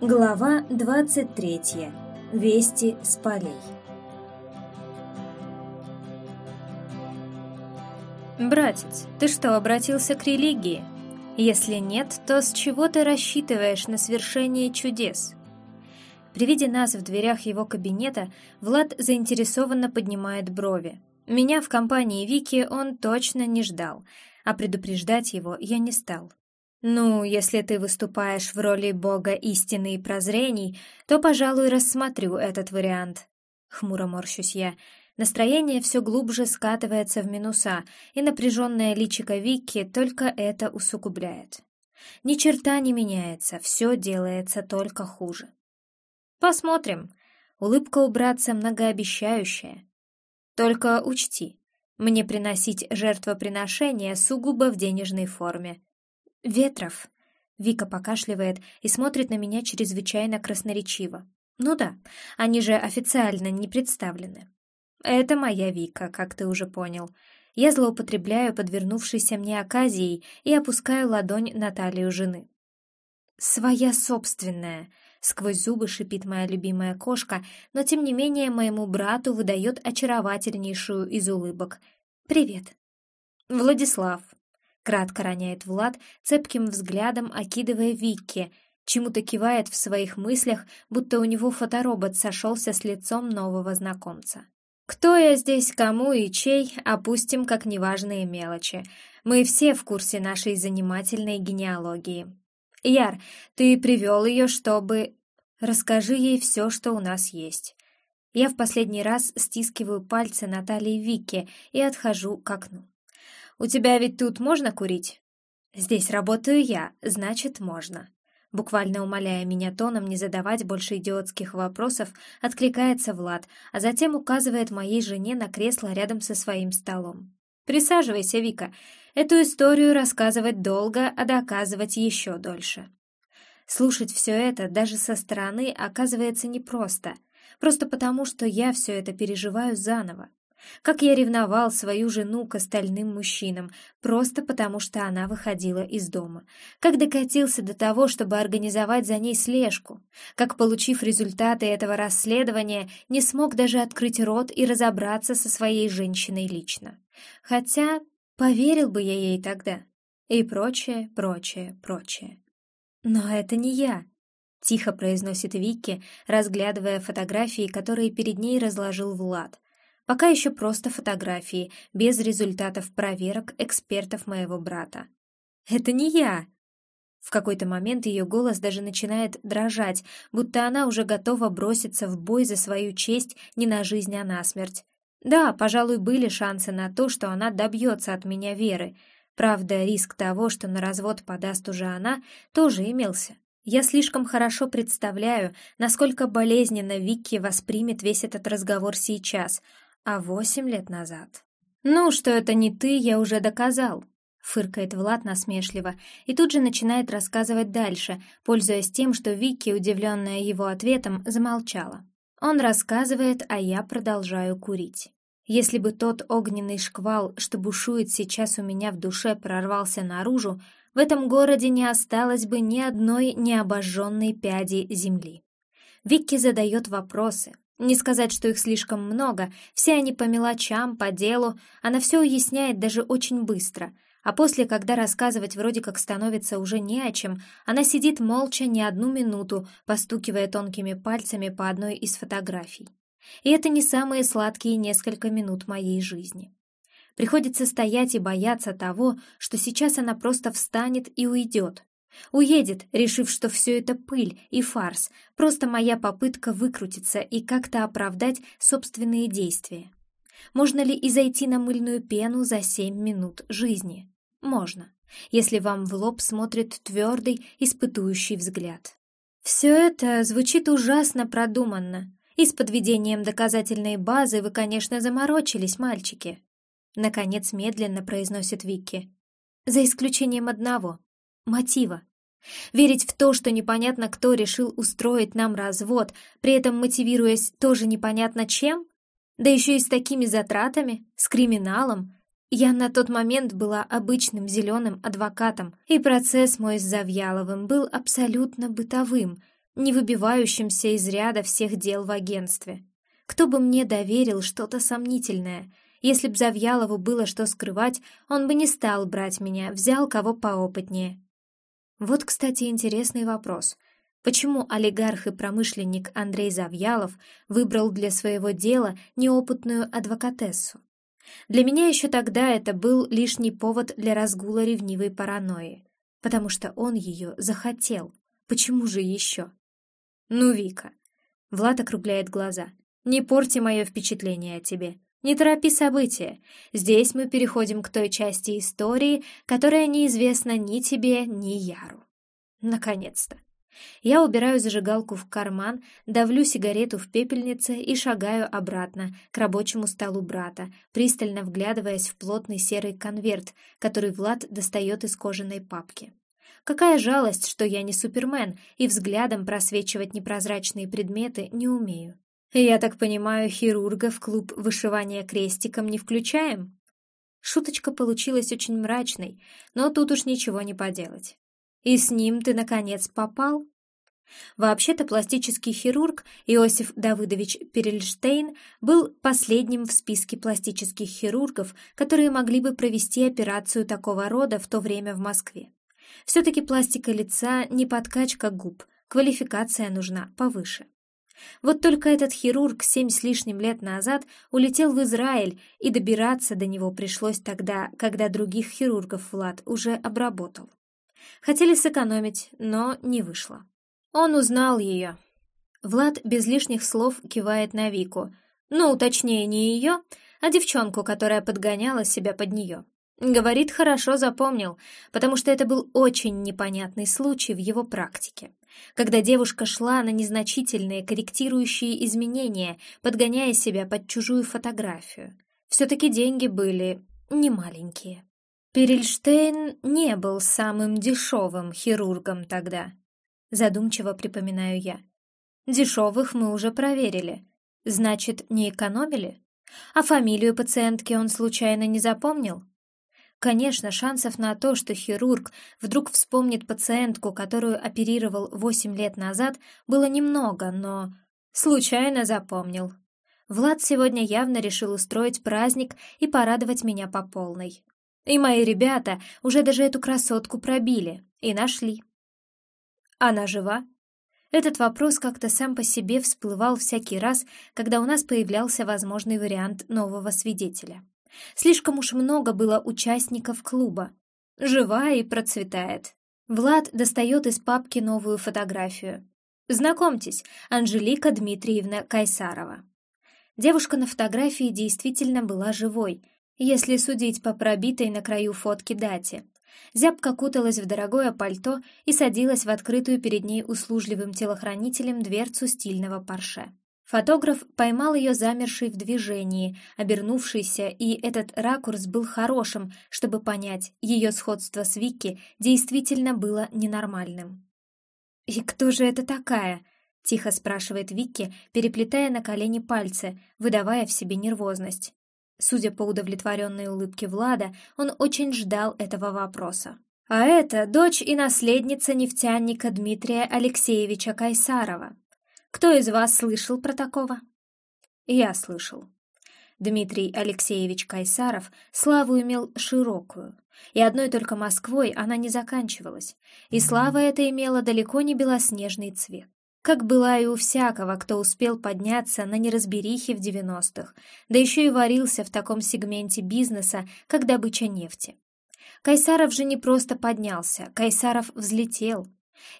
Глава 23. Вести с полей. «Братец, ты что, обратился к религии? Если нет, то с чего ты рассчитываешь на свершение чудес?» При виде нас в дверях его кабинета Влад заинтересованно поднимает брови. Меня в компании Вики он точно не ждал, а предупреждать его я не стал. «Ну, если ты выступаешь в роли бога истины и прозрений, то, пожалуй, рассмотрю этот вариант». Хмуро морщусь я. Настроение все глубже скатывается в минуса, и напряженное личико Вики только это усугубляет. Ни черта не меняется, все делается только хуже. «Посмотрим». Улыбка у братца многообещающая. «Только учти, мне приносить жертвоприношение сугубо в денежной форме. «Ветров!» Вика покашливает и смотрит на меня чрезвычайно красноречиво. «Ну да, они же официально не представлены». «Это моя Вика, как ты уже понял. Я злоупотребляю подвернувшейся мне оказией и опускаю ладонь на талию жены». «Своя собственная», — сквозь зубы шипит моя любимая кошка, но тем не менее моему брату выдает очаровательнейшую из улыбок. «Привет». «Владислав», Кратко роняет Влад, цепким взглядом окидывая Викки, чему-то кивает в своих мыслях, будто у него фоторобот сошелся с лицом нового знакомца. Кто я здесь, кому и чей, опустим как неважные мелочи. Мы все в курсе нашей занимательной генеалогии. Яр, ты привел ее, чтобы... Расскажи ей все, что у нас есть. Я в последний раз стискиваю пальцы Натальи Вики и отхожу к окну. «У тебя ведь тут можно курить?» «Здесь работаю я, значит, можно». Буквально умоляя меня тоном не задавать больше идиотских вопросов, откликается Влад, а затем указывает моей жене на кресло рядом со своим столом. «Присаживайся, Вика. Эту историю рассказывать долго, а доказывать еще дольше». Слушать все это даже со стороны оказывается непросто, просто потому, что я все это переживаю заново. Как я ревновал свою жену к остальным мужчинам, просто потому что она выходила из дома. Как докатился до того, чтобы организовать за ней слежку. Как, получив результаты этого расследования, не смог даже открыть рот и разобраться со своей женщиной лично. Хотя поверил бы я ей тогда. И прочее, прочее, прочее. Но это не я. — тихо произносит Вики, разглядывая фотографии, которые перед ней разложил Влад. Пока еще просто фотографии, без результатов проверок экспертов моего брата. «Это не я!» В какой-то момент ее голос даже начинает дрожать, будто она уже готова броситься в бой за свою честь не на жизнь, а на смерть. Да, пожалуй, были шансы на то, что она добьется от меня веры. Правда, риск того, что на развод подаст уже она, тоже имелся. Я слишком хорошо представляю, насколько болезненно Викки воспримет весь этот разговор сейчас — а восемь лет назад. «Ну, что это не ты, я уже доказал», — фыркает Влад насмешливо и тут же начинает рассказывать дальше, пользуясь тем, что Вики, удивленная его ответом, замолчала. Он рассказывает, а я продолжаю курить. Если бы тот огненный шквал, что бушует сейчас у меня в душе, прорвался наружу, в этом городе не осталось бы ни одной необожженной пяди земли. Викки задает вопросы, не сказать, что их слишком много, все они по мелочам, по делу, она все уясняет даже очень быстро, а после, когда рассказывать вроде как становится уже не о чем, она сидит молча не одну минуту, постукивая тонкими пальцами по одной из фотографий. И это не самые сладкие несколько минут моей жизни. Приходится стоять и бояться того, что сейчас она просто встанет и уйдет, Уедет, решив, что все это пыль и фарс, просто моя попытка выкрутиться и как-то оправдать собственные действия. Можно ли и зайти на мыльную пену за семь минут жизни? Можно, если вам в лоб смотрит твердый, испытующий взгляд. Все это звучит ужасно продуманно, и с подведением доказательной базы вы, конечно, заморочились, мальчики. Наконец медленно произносит Вики. За исключением одного — мотива. Верить в то, что непонятно кто решил устроить нам развод, при этом мотивируясь тоже непонятно чем? Да еще и с такими затратами, с криминалом. Я на тот момент была обычным зеленым адвокатом, и процесс мой с Завьяловым был абсолютно бытовым. не выбивающимся из ряда всех дел в агентстве. Кто бы мне доверил что-то сомнительное? Если б Завьялову было что скрывать, он бы не стал брать меня, взял кого поопытнее. Вот, кстати, интересный вопрос. Почему олигарх и промышленник Андрей Завьялов выбрал для своего дела неопытную адвокатессу? Для меня еще тогда это был лишний повод для разгула ревнивой паранойи, потому что он ее захотел. Почему же еще? Ну, Вика. Влад округляет глаза. Не порти мое впечатление о тебе. Не торопи события. Здесь мы переходим к той части истории, которая неизвестна ни тебе, ни Яру. Наконец-то. Я убираю зажигалку в карман, давлю сигарету в пепельнице и шагаю обратно к рабочему столу брата, пристально вглядываясь в плотный серый конверт, который Влад достает из кожаной папки. Какая жалость, что я не Супермен и взглядом просвечивать непрозрачные предметы не умею. «Я так понимаю, хирурга в клуб вышивания крестиком не включаем?» Шуточка получилась очень мрачной, но тут уж ничего не поделать. «И с ним ты, наконец, попал?» Вообще-то пластический хирург Иосиф Давыдович Перельштейн был последним в списке пластических хирургов, которые могли бы провести операцию такого рода в то время в Москве. Все-таки пластика лица не подкачка губ, квалификация нужна повыше. Вот только этот хирург семь с лишним лет назад улетел в Израиль, и добираться до него пришлось тогда, когда других хирургов Влад уже обработал. Хотели сэкономить, но не вышло. Он узнал ее. Влад без лишних слов кивает на Вику. Ну, точнее, не ее, а девчонку, которая подгоняла себя под нее. Говорит, хорошо запомнил, потому что это был очень непонятный случай в его практике когда девушка шла на незначительные корректирующие изменения, подгоняя себя под чужую фотографию. Все-таки деньги были немаленькие. Перельштейн не был самым дешевым хирургом тогда. Задумчиво припоминаю я. Дешевых мы уже проверили. Значит, не экономили? А фамилию пациентки он случайно не запомнил? Конечно, шансов на то, что хирург вдруг вспомнит пациентку, которую оперировал 8 лет назад, было немного, но случайно запомнил. Влад сегодня явно решил устроить праздник и порадовать меня по полной. И мои ребята уже даже эту красотку пробили и нашли. Она жива? Этот вопрос как-то сам по себе всплывал всякий раз, когда у нас появлялся возможный вариант нового свидетеля. Слишком уж много было участников клуба. Жива и процветает. Влад достает из папки новую фотографию. Знакомьтесь, Анжелика Дмитриевна Кайсарова. Девушка на фотографии действительно была живой, если судить по пробитой на краю фотки дате. Зябка куталась в дорогое пальто и садилась в открытую перед ней услужливым телохранителем дверцу стильного парше. Фотограф поймал ее замершей в движении, обернувшейся, и этот ракурс был хорошим, чтобы понять, ее сходство с Вики действительно было ненормальным. «И кто же это такая?» — тихо спрашивает Вики, переплетая на колени пальцы, выдавая в себе нервозность. Судя по удовлетворенной улыбке Влада, он очень ждал этого вопроса. «А это дочь и наследница нефтяника Дмитрия Алексеевича Кайсарова», кто из вас слышал про такого? Я слышал. Дмитрий Алексеевич Кайсаров славу имел широкую, и одной только Москвой она не заканчивалась, и слава эта имела далеко не белоснежный цвет, как была и у всякого, кто успел подняться на неразберихе в девяностых, да еще и варился в таком сегменте бизнеса, как добыча нефти. Кайсаров же не просто поднялся, Кайсаров взлетел,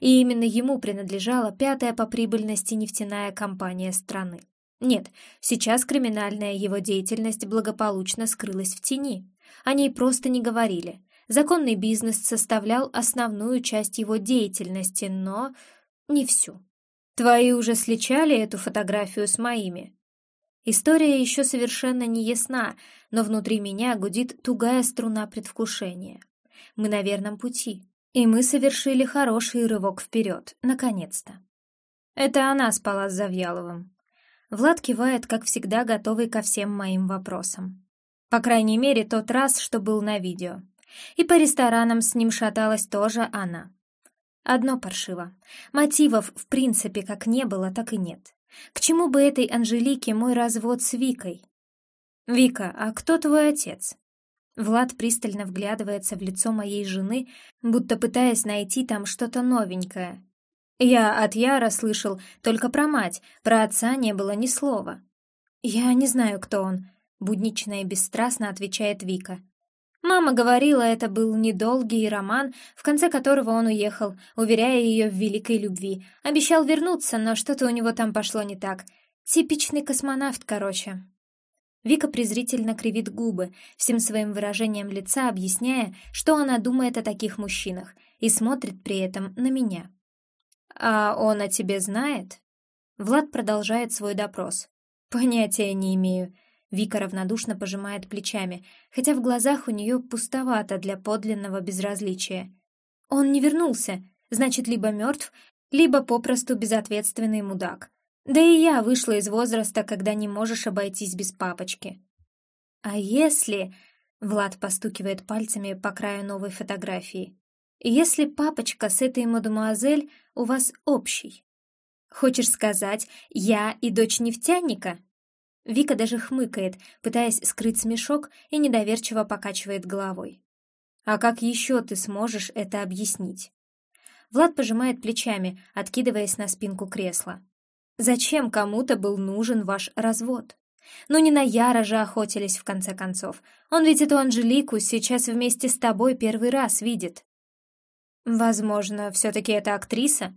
и именно ему принадлежала пятая по прибыльности нефтяная компания страны. Нет, сейчас криминальная его деятельность благополучно скрылась в тени. О ней просто не говорили. Законный бизнес составлял основную часть его деятельности, но не всю. Твои уже сличали эту фотографию с моими? История еще совершенно не ясна, но внутри меня гудит тугая струна предвкушения. Мы на верном пути. И мы совершили хороший рывок вперед, наконец-то. Это она спала с Завьяловым. Влад кивает, как всегда, готовый ко всем моим вопросам. По крайней мере, тот раз, что был на видео. И по ресторанам с ним шаталась тоже она. Одно паршиво. Мотивов в принципе как не было, так и нет. К чему бы этой Анжелике мой развод с Викой? «Вика, а кто твой отец?» Влад пристально вглядывается в лицо моей жены, будто пытаясь найти там что-то новенькое. Я от Яра слышал только про мать, про отца не было ни слова. «Я не знаю, кто он», — буднично и бесстрастно отвечает Вика. Мама говорила, это был недолгий роман, в конце которого он уехал, уверяя ее в великой любви. Обещал вернуться, но что-то у него там пошло не так. Типичный космонавт, короче. Вика презрительно кривит губы, всем своим выражением лица объясняя, что она думает о таких мужчинах, и смотрит при этом на меня. «А он о тебе знает?» Влад продолжает свой допрос. «Понятия не имею». Вика равнодушно пожимает плечами, хотя в глазах у нее пустовато для подлинного безразличия. «Он не вернулся, значит, либо мертв, либо попросту безответственный мудак. Да и я вышла из возраста, когда не можешь обойтись без папочки». «А если...» — Влад постукивает пальцами по краю новой фотографии. «Если папочка с этой мадемуазель у вас общий?» Хочешь сказать, я и дочь нефтяника?» Вика даже хмыкает, пытаясь скрыть смешок и недоверчиво покачивает головой. «А как еще ты сможешь это объяснить?» Влад пожимает плечами, откидываясь на спинку кресла. «Зачем кому-то был нужен ваш развод? Ну не на Яра же охотились в конце концов. Он ведь эту Анжелику сейчас вместе с тобой первый раз видит». «Возможно, все-таки это актриса?»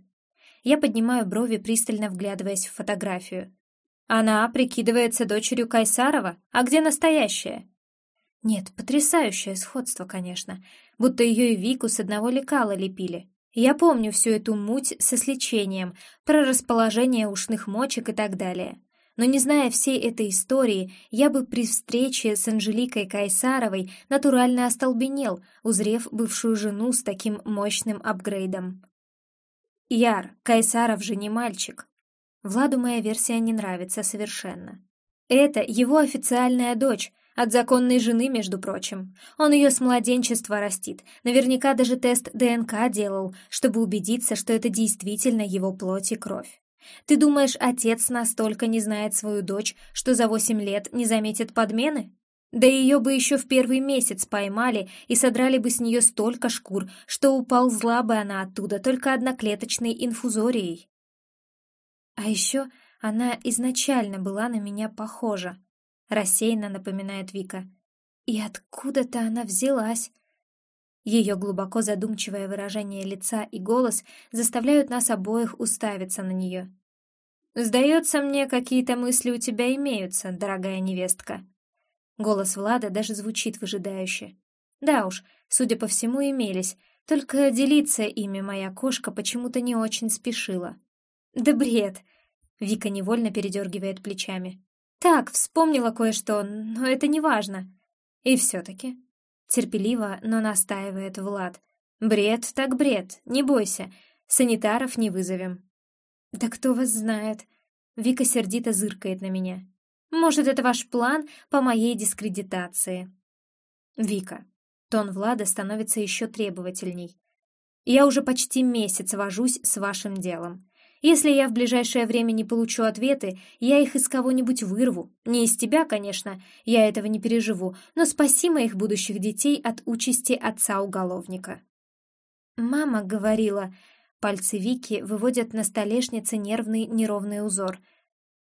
Я поднимаю брови, пристально вглядываясь в фотографию. Она прикидывается дочерью Кайсарова, а где настоящая? Нет, потрясающее сходство, конечно, будто ее и Вику с одного лекала лепили. Я помню всю эту муть со сличением, про расположение ушных мочек и так далее. Но не зная всей этой истории, я бы при встрече с Анжеликой Кайсаровой натурально остолбенел, узрев бывшую жену с таким мощным апгрейдом. Яр, Кайсаров же не мальчик. Владу моя версия не нравится совершенно. Это его официальная дочь, от законной жены, между прочим. Он ее с младенчества растит. Наверняка даже тест ДНК делал, чтобы убедиться, что это действительно его плоть и кровь. Ты думаешь, отец настолько не знает свою дочь, что за восемь лет не заметит подмены? Да ее бы еще в первый месяц поймали и содрали бы с нее столько шкур, что уползла бы она оттуда только одноклеточной инфузорией. А еще она изначально была на меня похожа, рассеянно напоминает Вика. И откуда-то она взялась. Ее глубоко задумчивое выражение лица и голос заставляют нас обоих уставиться на нее. «Сдается мне, какие-то мысли у тебя имеются, дорогая невестка», Голос Влада даже звучит выжидающе. Да уж, судя по всему, имелись, только делиться ими моя кошка почему-то не очень спешила. «Да бред!» — Вика невольно передергивает плечами. «Так, вспомнила кое-что, но это не важно». «И все-таки...» — терпеливо, но настаивает Влад. «Бред так бред, не бойся, санитаров не вызовем». «Да кто вас знает?» Вика сердито зыркает на меня. Может, это ваш план по моей дискредитации?» «Вика». Тон Влада становится еще требовательней. «Я уже почти месяц вожусь с вашим делом. Если я в ближайшее время не получу ответы, я их из кого-нибудь вырву. Не из тебя, конечно, я этого не переживу, но спаси моих будущих детей от участи отца-уголовника». Мама говорила... Пальцы Вики выводят на столешнице нервный неровный узор —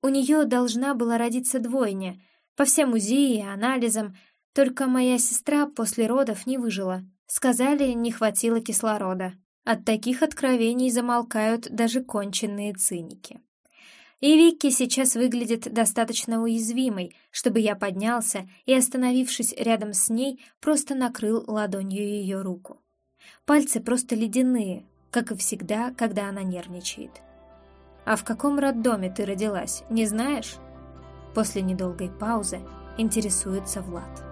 у нее должна была родиться двойня. По всем УЗИ и анализам. Только моя сестра после родов не выжила. Сказали, не хватило кислорода. От таких откровений замолкают даже конченные циники. И Вики сейчас выглядит достаточно уязвимой, чтобы я поднялся и, остановившись рядом с ней, просто накрыл ладонью ее руку. Пальцы просто ледяные, как и всегда, когда она нервничает. «А в каком роддоме ты родилась, не знаешь?» После недолгой паузы интересуется Влад.